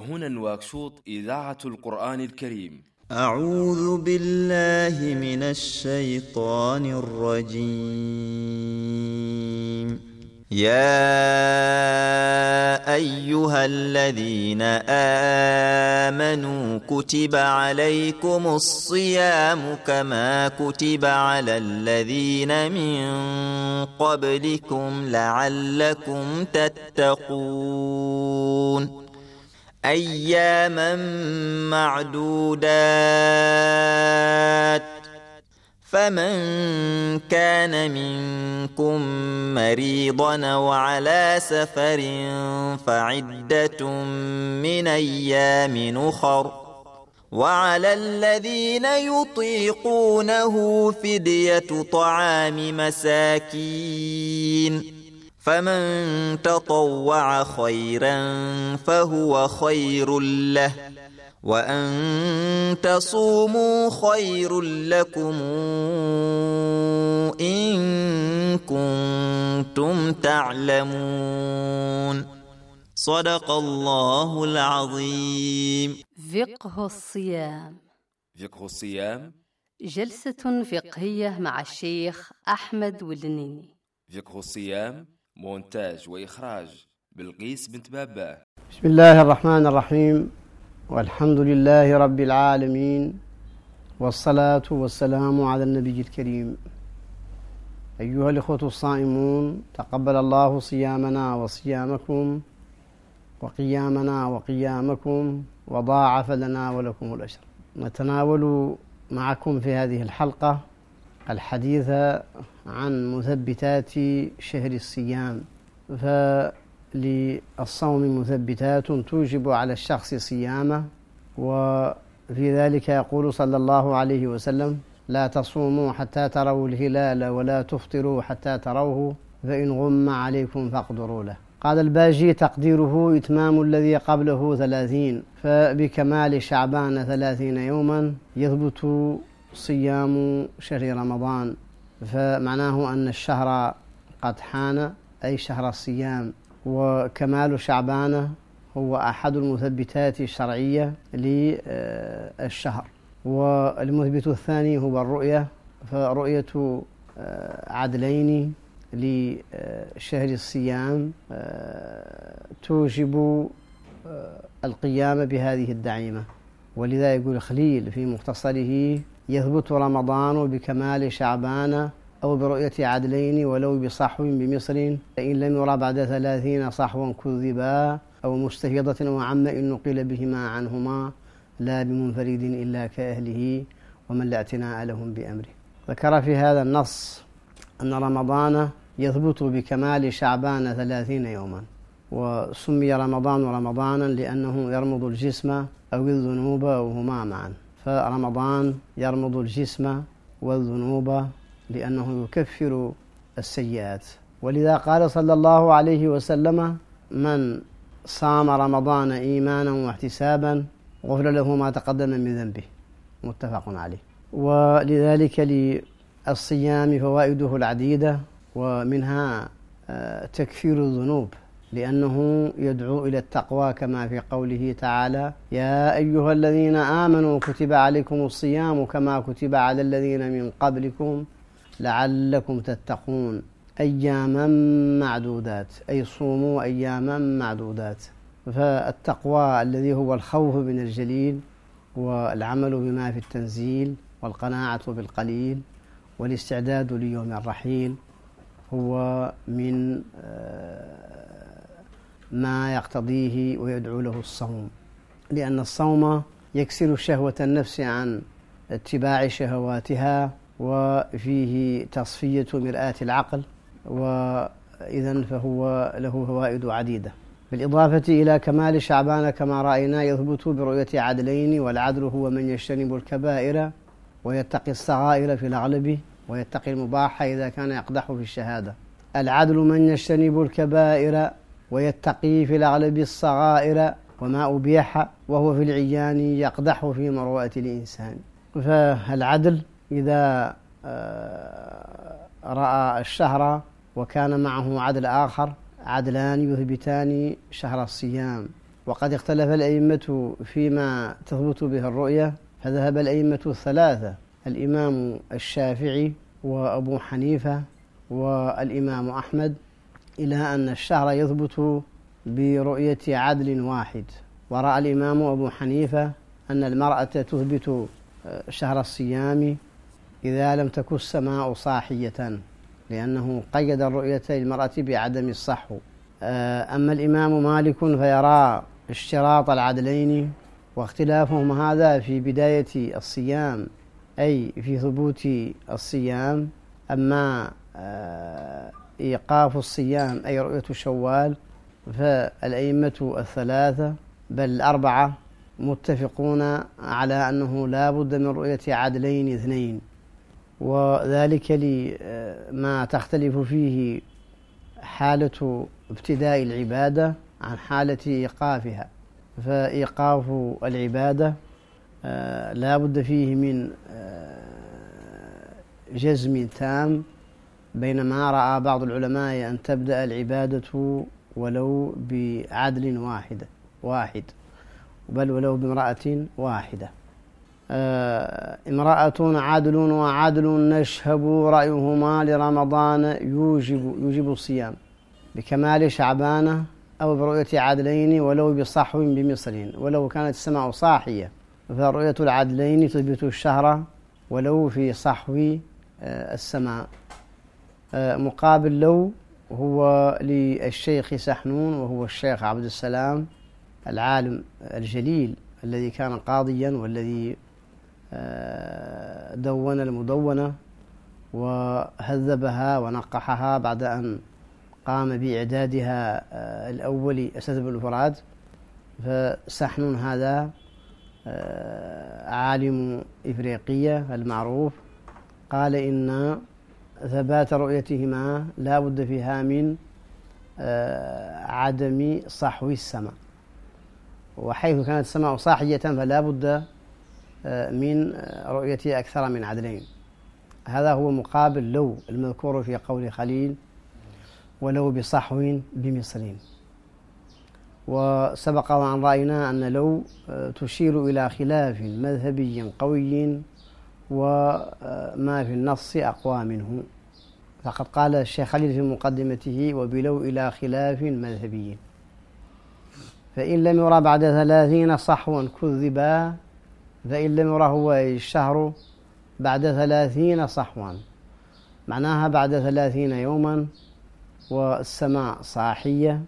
هنا نواكشوط إذاعة القرآن الكريم. أعوذ بالله من الشيطان الرجيم. يا أيها الذين آمنوا كتب عليكم الصيام كما كتب على الذين من قبلكم لعلكم تتقون. أياما معدودات. فمن كان منكم مريضا وعلى سفر فعدة من أيام أخر. وعلى الذين يطيقونه فدية طعام مساكين. فمن تطوع خيرا فهو خير له وأن تصوموا خير لكم إن كنتم تعلمون. صدق الله العظيم. فقه الصيام. فقه الصيام. جلسة فقهية مع الشيخ أحمد ولنيني. فقه الصيام. مونتاج وإخراج بلقيس بنت بابا. بسم الله الرحمن الرحيم. والحمد لله رب العالمين. والصلاة والسلام على النبي الكريم. أيها الإخوة الصائمون تقبل الله صيامنا وصيامكم وقيامنا وقيامكم وضاعف لنا ولكم الأجر. نتناول معكم في هذه الحلقة الحديث عن مثبتات شهر الصيام فللصوم مثبتات توجب على الشخص صيامه وفي ذلك يقول صلى الله عليه وسلم لا تصوموا حتى تروا الهلال ولا تفطروا حتى تروه فإن غم عليكم فاقدروا له. قال الباجي تقديره إتمام الذي قبله ثلاثين فبكمال شعبان ثلاثين يوما يثبت صيام شهر رمضان فمعناه أن الشهر قد حان أي شهر الصيام. وكمال شعبان هو أحد المثبتات الشرعية للشهر. والمثبت الثاني هو الرؤية فرؤية عدلين لشهر الصيام توجب القيام بهذه الدعيمة. ولذا يقول خليل في مختصره يثبت رمضان بكمال شعبان أو برؤية عدلين ولو بصحو بمصر فإن لم يرى بعد ثلاثين صحوا كذبا أو مستفيضة وعم إن نقل بهما عنهما لا بمنفرد إلا كأهله ومن لا اعتناء لهم بأمره. ذكر في هذا النص أن رمضان يثبت بكمال شعبان ثلاثين يوما وسمي رمضان رمضانا لأنه يرمض الجسم أو الذنوب أو هما معا. فرمضان يرمض الجسم والذنوب لأنه يكفر السيئات. ولذا قال صلى الله عليه وسلم من صام رمضان إيمانا واحتسابا غفر له ما تقدم من ذنبه. متفق عليه. ولذلك للصيام فوائده العديدة ومنها تكفير الذنوب. لأنه يدعو إلى التقوى كما في قوله تعالى يا أيها الذين آمنوا كتب عليكم الصيام كما كتب على الذين من قبلكم لعلكم تتقون. أياما معدودات أي صوموا أياما معدودات. فالتقوى الذي هو الخوف من الجليل والعمل بما في التنزيل والقناعة بالقليل والاستعداد ليوم الرحيل هو من ما يقتضيه ويدعو له الصوم لأن الصوم يكسر شهوة النفس عن اتباع شهواتها وفيه تصفية مرآة العقل وإذا فهو له فوائد عديدة. بالإضافة إلى كمال شعبان كما رأينا يثبت برؤية عدلين والعدل هو من يجتنب الكبائر ويتقي الصغائر في الأغلب ويتقي المباح إذا كان يقدح في الشهادة. العدل من يجتنب الكبائر ويتقي في الأغلب الصغائر وما أبيح وهو في العيان يقدح في مروءة الإنسان. فالعدل إذا رأى الشهر وكان معه عدل آخر عدلان يثبتان شهر الصيام. وقد اختلف الأئمة فيما تثبت به الرؤية فذهب الأئمة الثلاثة الإمام الشافعي وأبو حنيفة والإمام أحمد. إلى أن الشهر يثبت برؤية عدل واحد. ورأى الإمام أبو حنيفة أن المرأة تثبت شهر الصيام إذا لم تكن السماء صاحية لأنه قيد الرؤية للمرأة بعدم الصحو أما الإمام مالك فيرى اشتراط العدلين واختلافهم هذا في بداية الصيام أي في ثبوت الصيام. أما آه، إيقاف الصيام أي رؤية شوال. فالأئمة الثلاثة بل الأربعة متفقون على أنه لا بد من رؤية عدلين اثنين. وذلك لما تختلف فيه حالة ابتداء العبادة عن حالة إيقافها. فإيقاف العبادة آه، لا بد فيه من آه، جزم تام بينما رأى بعض العلماء أن تبدأ العبادة ولو بعدل واحد واحد. بل ولو بامرأة واحدة. آه، امرأة عدل وعدل نشهب رأيهما لرمضان يوجب يوجب الصيام بكمال شعبان أو برؤية عدلين ولو بصحو بمصر. ولو كانت السماء صاحية فرؤية العدلين تثبت الشهر ولو في صحو آه، السماء. مقابل لو هو للشيخ سحنون وهو الشيخ عبد السلام العالم الجليل الذي كان قاضيا والذي آه، دون المدونة وهذبها ونقحها بعد أن قام بإعدادها آه، الأول أساتذة الأفراد فسحنون هذا عالم إفريقية المعروف. قال إن ثبات رؤيتهما لا بد فيها من آه، عدم صحو السماء. وحيث كانت السماء صاحية فلا بد آه، من رؤية أكثر من عدلين. هذا هو مقابل لو المذكور في قول خليل ولو بصحو بمصرين وسبق وأن رأينا أن لو آه، تشير إلى خلاف مذهبي قوي وما في النص أقوى منه. فقد قال الشيخ خليل في مقدمته وبلو إلى خلاف مذهبي. فإن لم يرى بعد ثلاثين صحوا كذبا فإن لم يرى هو الشهر بعد ثلاثين صحوا. معناها بعد ثلاثين يوما والسماء صاحية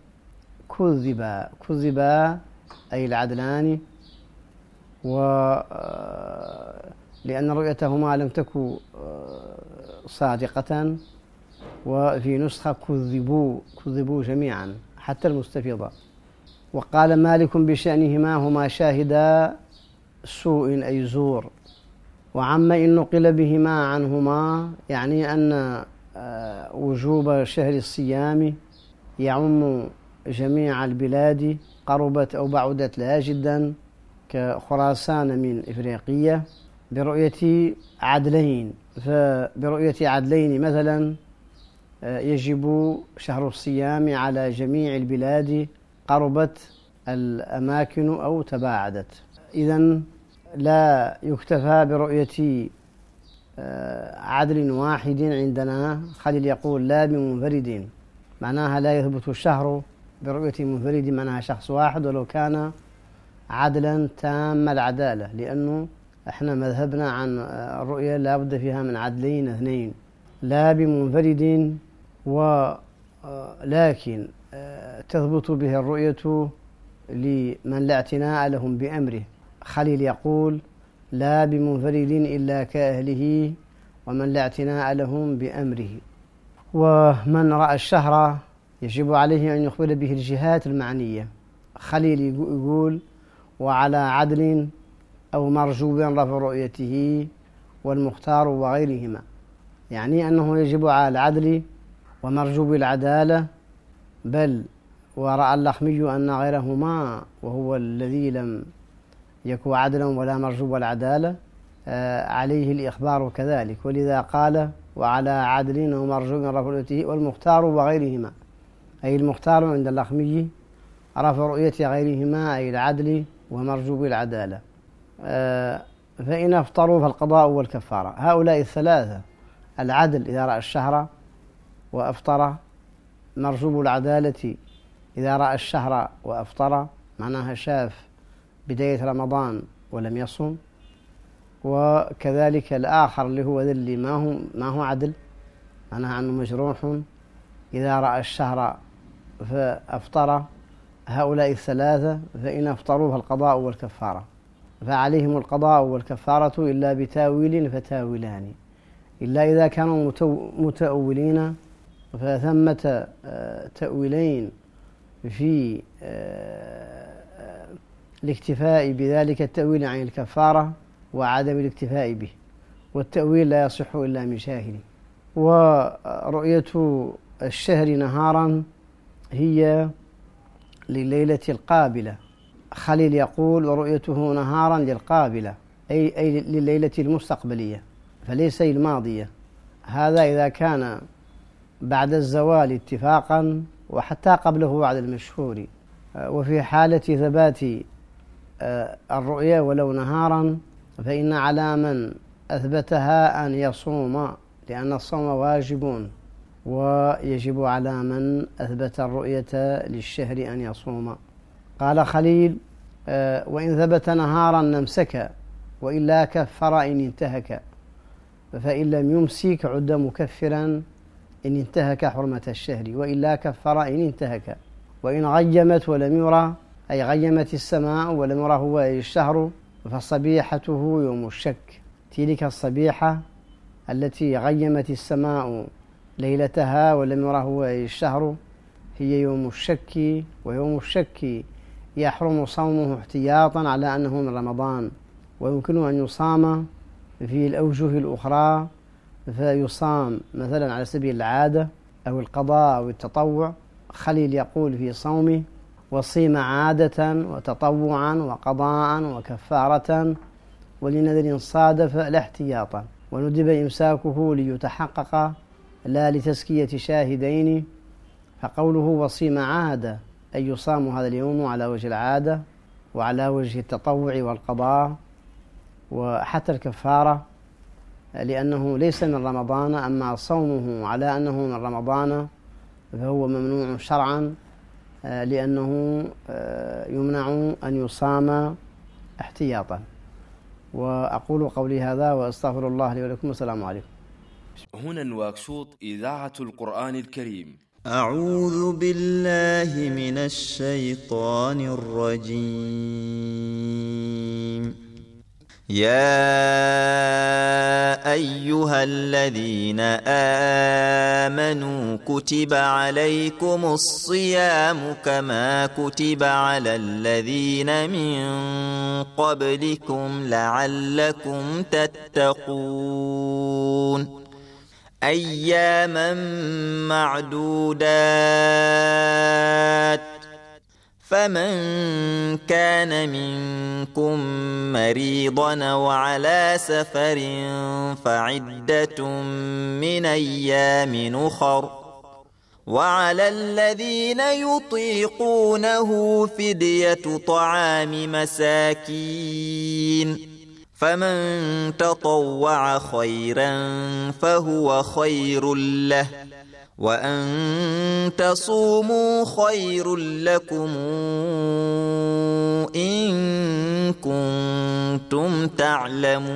كذبا كذبا أي العدلان. و لأن رؤيتهما لم تكن آه، صادقة وفي نسخة كذبوا كذبوا جميعا حتى المستفيضة. وقال مالك بشأنهما هما شاهدا سوء أي زور. وعما إن نقل بهما عنهما يعني أن آه، وجوب شهر الصيام يعم جميع البلاد قربت أو بعدت لها جدا كخراسان من إفريقية. برؤية عدلين فبرؤية عدلين مثلا آه، يجب شهر الصيام على جميع البلاد قربت الأماكن أو تباعدت. إذا لا يكتفى برؤية آه، عدل واحد عندنا. خليل يقول لا بمنفرد. معناها لا يثبت الشهر برؤية منفرد معناها شخص واحد ولو كان عدلا تام العدالة لأنه إحنا مذهبنا عن الرؤية لا بد فيها من عدلين اثنين لا بمنفرد ولكن تثبت به الرؤية لمن لا اعتناء لهم بأمره. خليل يقول لا بمنفرد إلا كأهله ومن لا اعتناء لهم بأمره. ومن رأى الشهر يجب عليه أن يخبر به الجهات المعنية. خليل يقول وعلى عدل أو مرجو رفع رؤيته والمختار وغيرهما. يعني أنه يجب على العدل ومرجو العدالة بل ورأى اللخمي أن غيرهما وهو الذي لم يكن عدلا ولا مرجو العدالة آه، عليه الإخبار كذلك. ولذا قال وعلى عدل ومرجو رفع رؤيته والمختار وغيرهما. أي المختار عند اللخمي رفع رؤية غيرهما أي العدل ومرجو العدالة. فإن أفطروا فالقضاء والكفارة. هؤلاء الثلاثة العدل إذا رأى الشهر وأفطر مرجوب العدالة إذا رأى الشهر وأفطر معناها شاف بداية رمضان ولم يصم وكذلك الآخر اللي هو ذلي ما هو ما هو عدل؟ معناها أنه مجروح. إذا رأى الشهر فأفطر. هؤلاء الثلاثة فإن أفطروا فالقضاء والكفارة. فعليهم القضاء والكفارة إلا بتاويل فتاويلان. إلا إذا كانوا متأولين فثمة آه، تأويلين في آه، آه، الاكتفاء بذلك التأويل عن الكفارة وعدم الاكتفاء به. والتأويل لا يصح إلا من شاهد. ورؤية الشهر نهارا هي لليلة القابلة. خليل يقول ورؤيته نهارا للقابلة أي, أي لليلة المستقبلية فليس الماضية. هذا إذا كان بعد الزوال اتفاقا وحتى قبله بعد المشهور. وفي حالة ثبات آه، الرؤيا ولو نهارا فإن على من أثبتها أن يصوم لأن الصوم واجب ويجب على من أثبت الرؤية للشهر أن يصوم. قال خليل آه، وإن ثبت نهارا نمسك وإلا كفر إن انتهك فإن لم يمسك عد مكفرا إن انتهك حرمة الشهر وإلا كفر إن انتهك وإن غيمت ولم يرى أي غيمت السماء ولم يرى هو الشهر فصبيحته يوم الشك. تلك الصبيحة التي غيمت السماء ليلتها ولم يره هو الشهر هي يوم الشك ويوم الشك يحرم صومه احتياطا على أنه من رمضان ويمكن أن يصام في الأوجه الأخرى فيصام مثلا على سبيل العادة أو القضاء أو التطوع. خليل يقول في صومه وصيم عادة وتطوعا وقضاء وكفارة ولنذر صادف لا احتياطا. وندب إمساكه ليتحقق لا لتزكية شاهدين. فقوله وصيم عادة أي يصام هذا اليوم على وجه العادة وعلى وجه التطوع والقضاء وحتى الكفارة لأنه ليس من رمضان أما صومه على أنه من رمضان فهو ممنوع شرعا لأنه يمنع أن يصام احتياطا. وأقول قولي هذا وأستغفر الله لي ولكم والسلام عليكم. هنا نواكشوط إذاعة القرآن الكريم. أعوذ بالله من الشيطان الرجيم. يا أيها الذين آمنوا كتب عليكم الصيام كما كتب على الذين من قبلكم لعلكم تتقون. أياما معدودات. فمن كان منكم مريضا وعلى سفر فعدة من أيام أخر. وعلى الذين يطيقونه فدية طعام مساكين. فمن تطوع خيرا فهو خير له وأن تصوموا خير لكم إن كنتم تعلمون.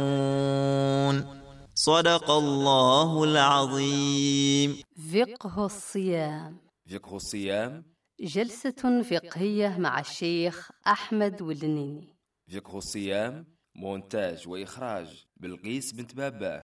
صدق الله العظيم. فقه الصيام. فقه الصيام. جلسة فقهية مع الشيخ أحمد ولنيني. فقه الصيام. مونتاج وإخراج بلقيس بنت بابا